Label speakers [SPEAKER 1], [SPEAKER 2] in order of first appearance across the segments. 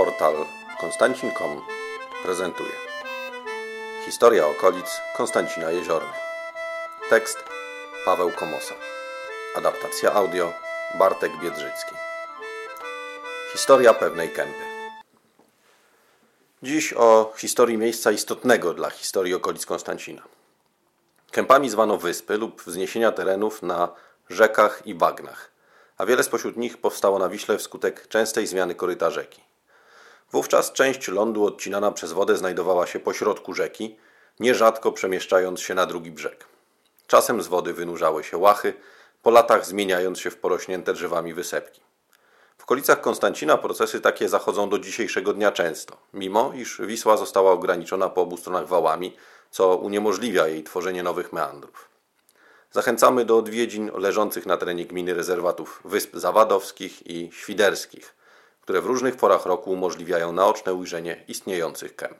[SPEAKER 1] Portal Konstancin.com prezentuje. Historia okolic Konstancina Jeziorny Tekst Paweł Komosa. Adaptacja audio Bartek Biedrzycki. Historia pewnej kępy. Dziś o historii miejsca istotnego dla historii okolic Konstancina. Kępami zwano wyspy lub wzniesienia terenów na rzekach i bagnach, a wiele spośród nich powstało na Wiśle wskutek częstej zmiany koryta rzeki. Wówczas część lądu odcinana przez wodę znajdowała się pośrodku rzeki, nierzadko przemieszczając się na drugi brzeg. Czasem z wody wynurzały się łachy, po latach zmieniając się w porośnięte drzewami wysepki. W okolicach Konstancina procesy takie zachodzą do dzisiejszego dnia często, mimo iż Wisła została ograniczona po obu stronach wałami, co uniemożliwia jej tworzenie nowych meandrów. Zachęcamy do odwiedzin leżących na terenie gminy rezerwatów Wysp Zawadowskich i Świderskich, które w różnych porach roku umożliwiają naoczne ujrzenie istniejących kęp.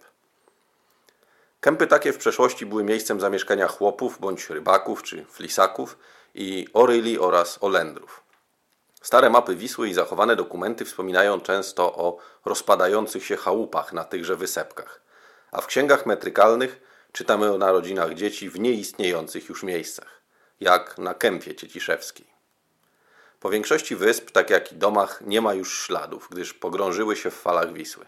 [SPEAKER 1] Kępy takie w przeszłości były miejscem zamieszkania chłopów bądź rybaków czy flisaków i oryli oraz olendrów. Stare mapy Wisły i zachowane dokumenty wspominają często o rozpadających się chałupach na tychże wysepkach, a w księgach metrykalnych czytamy o narodzinach dzieci w nieistniejących już miejscach, jak na Kępie Cieciszewskiej. Po większości wysp, tak jak i domach, nie ma już śladów, gdyż pogrążyły się w falach Wisły.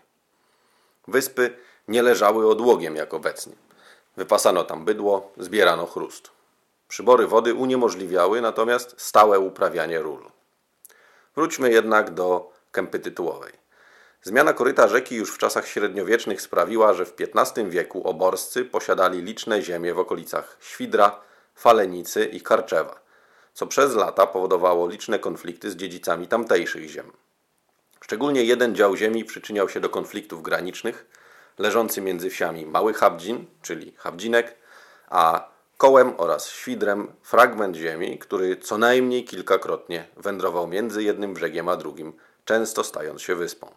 [SPEAKER 1] Wyspy nie leżały odłogiem jak obecnie. Wypasano tam bydło, zbierano chrust. Przybory wody uniemożliwiały natomiast stałe uprawianie ról. Wróćmy jednak do kępy tytułowej. Zmiana koryta rzeki już w czasach średniowiecznych sprawiła, że w XV wieku oborscy posiadali liczne ziemie w okolicach Świdra, Falenicy i Karczewa, co przez lata powodowało liczne konflikty z dziedzicami tamtejszych ziem. Szczególnie jeden dział ziemi przyczyniał się do konfliktów granicznych, leżący między wsiami Mały Habdzin, czyli Habdzinek, a Kołem oraz Świdrem fragment ziemi, który co najmniej kilkakrotnie wędrował między jednym brzegiem a drugim, często stając się wyspą.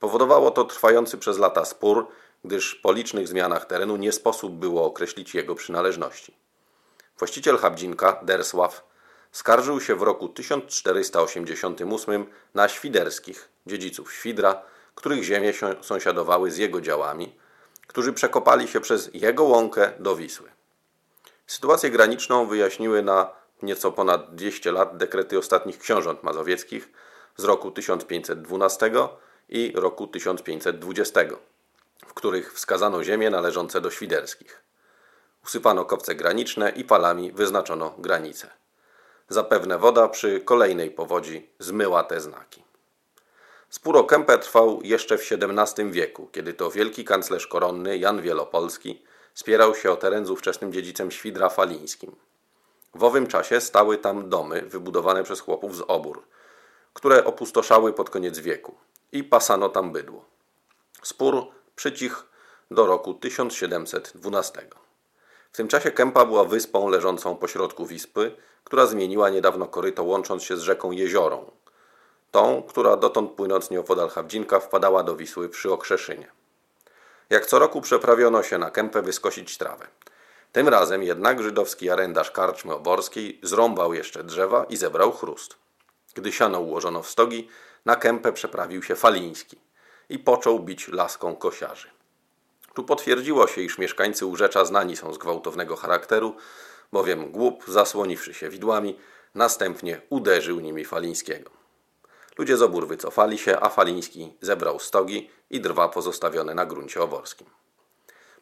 [SPEAKER 1] Powodowało to trwający przez lata spór, gdyż po licznych zmianach terenu nie sposób było określić jego przynależności. Właściciel Habdzinka, Dersław, skarżył się w roku 1488 na świderskich, dziedziców Świdra, których ziemie sąsiadowały z jego działami, którzy przekopali się przez jego łąkę do Wisły. Sytuację graniczną wyjaśniły na nieco ponad 200 lat dekrety ostatnich książąt mazowieckich z roku 1512 i roku 1520, w których wskazano ziemie należące do świderskich. Usypano kopce graniczne i palami wyznaczono granice. Zapewne woda przy kolejnej powodzi zmyła te znaki. Spór o Kępę trwał jeszcze w XVII wieku, kiedy to wielki kanclerz koronny Jan Wielopolski spierał się o teren z ówczesnym dziedzicem Świdra Falińskim. W owym czasie stały tam domy wybudowane przez chłopów z obór, które opustoszały pod koniec wieku i pasano tam bydło. Spór przycichł do roku 1712. W tym czasie Kępa była wyspą leżącą pośrodku wyspy, która zmieniła niedawno koryto łącząc się z rzeką Jeziorą, tą, która dotąd płynąc nieopodal Chawdzinka wpadała do Wisły przy Okrzeszynie. Jak co roku przeprawiono się na Kępę wyskosić trawę. Tym razem jednak żydowski arendarz karczmy oborskiej zrąbał jeszcze drzewa i zebrał chrust. Gdy siano ułożono w stogi, na Kępę przeprawił się Faliński i począł bić laską kosiarzy. Tu potwierdziło się, iż mieszkańcy Urzecza znani są z gwałtownego charakteru, bowiem głup, zasłoniwszy się widłami, następnie uderzył nimi Falińskiego. Ludzie z obór wycofali się, a Faliński zebrał stogi i drwa pozostawione na gruncie oborskim.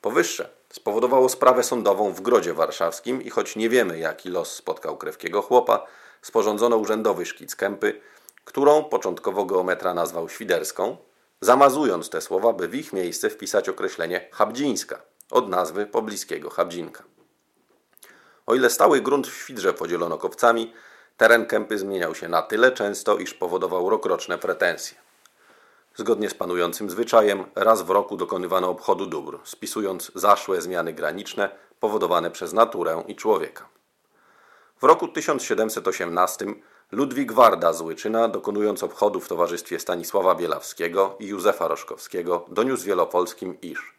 [SPEAKER 1] Powyższe spowodowało sprawę sądową w Grodzie Warszawskim i choć nie wiemy, jaki los spotkał krewkiego chłopa, sporządzono urzędowy szkic kępy, którą początkowo geometra nazwał Świderską, zamazując te słowa, by w ich miejsce wpisać określenie Habdzińska od nazwy pobliskiego Habdzinka. O ile stały grunt w Świdrze podzielono kopcami, teren kępy zmieniał się na tyle często, iż powodował rokroczne pretensje. Zgodnie z panującym zwyczajem, raz w roku dokonywano obchodu dóbr, spisując zaszłe zmiany graniczne powodowane przez naturę i człowieka. W roku 1718 Ludwik Warda z Łyczyna, dokonując obchodu w towarzystwie Stanisława Bielawskiego i Józefa Roszkowskiego, doniósł wielopolskim iż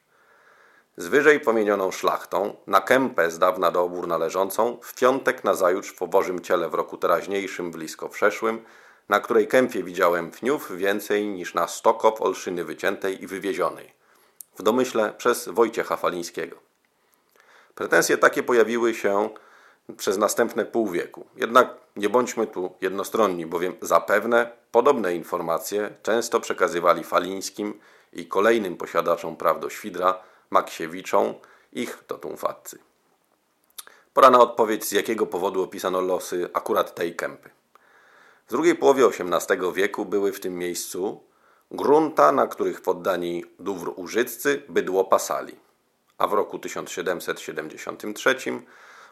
[SPEAKER 1] z wyżej pomienioną szlachtą, na kępę z dawna do obór należącą, w piątek nazajutrz po Bożym Ciele w roku teraźniejszym blisko przeszłym, na której kępie widziałem pniów więcej niż na sto kop olszyny wyciętej i wywiezionej. W domyśle przez Wojciecha Falińskiego. Pretensje takie pojawiły się przez następne pół wieku. Jednak nie bądźmy tu jednostronni, bowiem zapewne podobne informacje często przekazywali Falińskim i kolejnym posiadaczom praw do świdra, Maksiewiczom, ich totumfatcy. Pora na odpowiedź, z jakiego powodu opisano losy akurat tej kępy. W drugiej połowie XVIII wieku były w tym miejscu grunta, na których poddani dóbr użyccy bydło pasali, a w roku 1773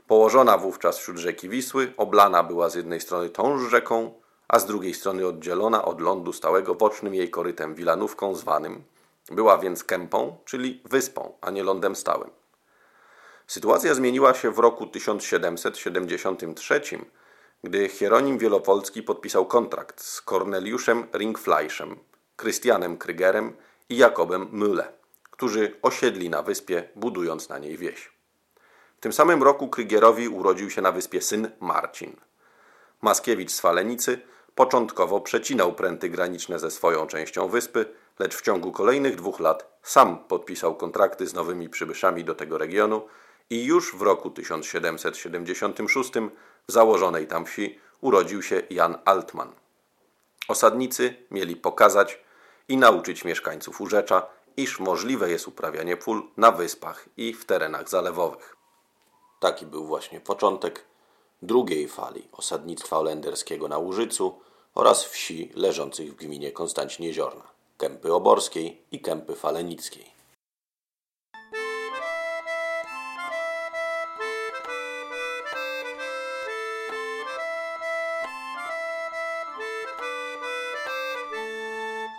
[SPEAKER 1] położona wówczas wśród rzeki Wisły, oblana była z jednej strony tąż rzeką, a z drugiej strony oddzielona od lądu stałego bocznym jej korytem Wilanówką zwanym. Była więc kępą, czyli wyspą, a nie lądem stałym. Sytuacja zmieniła się w roku 1773, gdy Hieronim Wielopolski podpisał kontrakt z Korneliuszem Ringfleischem, Krystianem Krygerem i Jakobem Mülle, którzy osiedli na wyspie, budując na niej wieś. Tym samym roku Krygierowi urodził się na wyspie syn Marcin. Maskiewicz z Falenicy początkowo przecinał pręty graniczne ze swoją częścią wyspy, lecz w ciągu kolejnych dwóch lat sam podpisał kontrakty z nowymi przybyszami do tego regionu i już w roku 1776 w założonej tam wsi urodził się Jan Altman. Osadnicy mieli pokazać i nauczyć mieszkańców Urzecza, iż możliwe jest uprawianie pól na wyspach i w terenach zalewowych. Taki był właśnie początek drugiej fali osadnictwa holenderskiego na Łużycu oraz wsi leżących w gminie Konstancin Jeziorna, Kępy Oborskiej i Kępy Falenickiej.